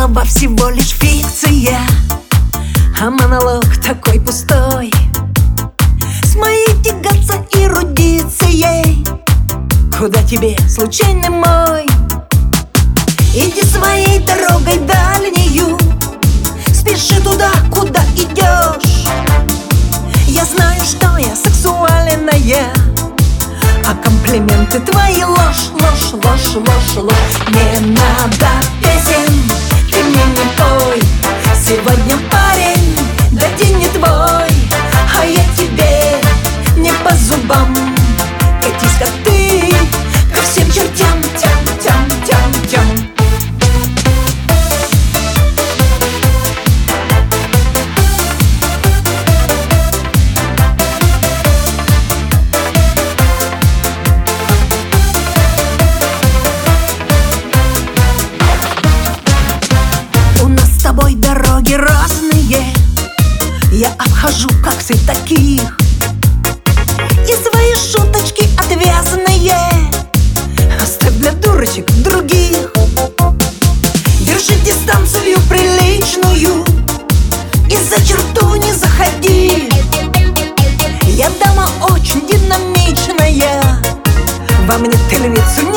слова всего лишь фикция. А монолог такой пустой. С моей тягаться эрудицией Куда тебе, случайный мой? Иди своей дорогой дальнюю Спеши туда, куда идешь. Я знаю, что я сексуальная. А комплименты твои ложь, ложь, ложь, ложь, ложь. Не надо песен, ты обхожу, как ты таких. И свои шуточки отвязанные Оставь для дурочек других. Держи дистанцию приличную И за черту не заходи. Я дама очень динамичная Во мне ты львицу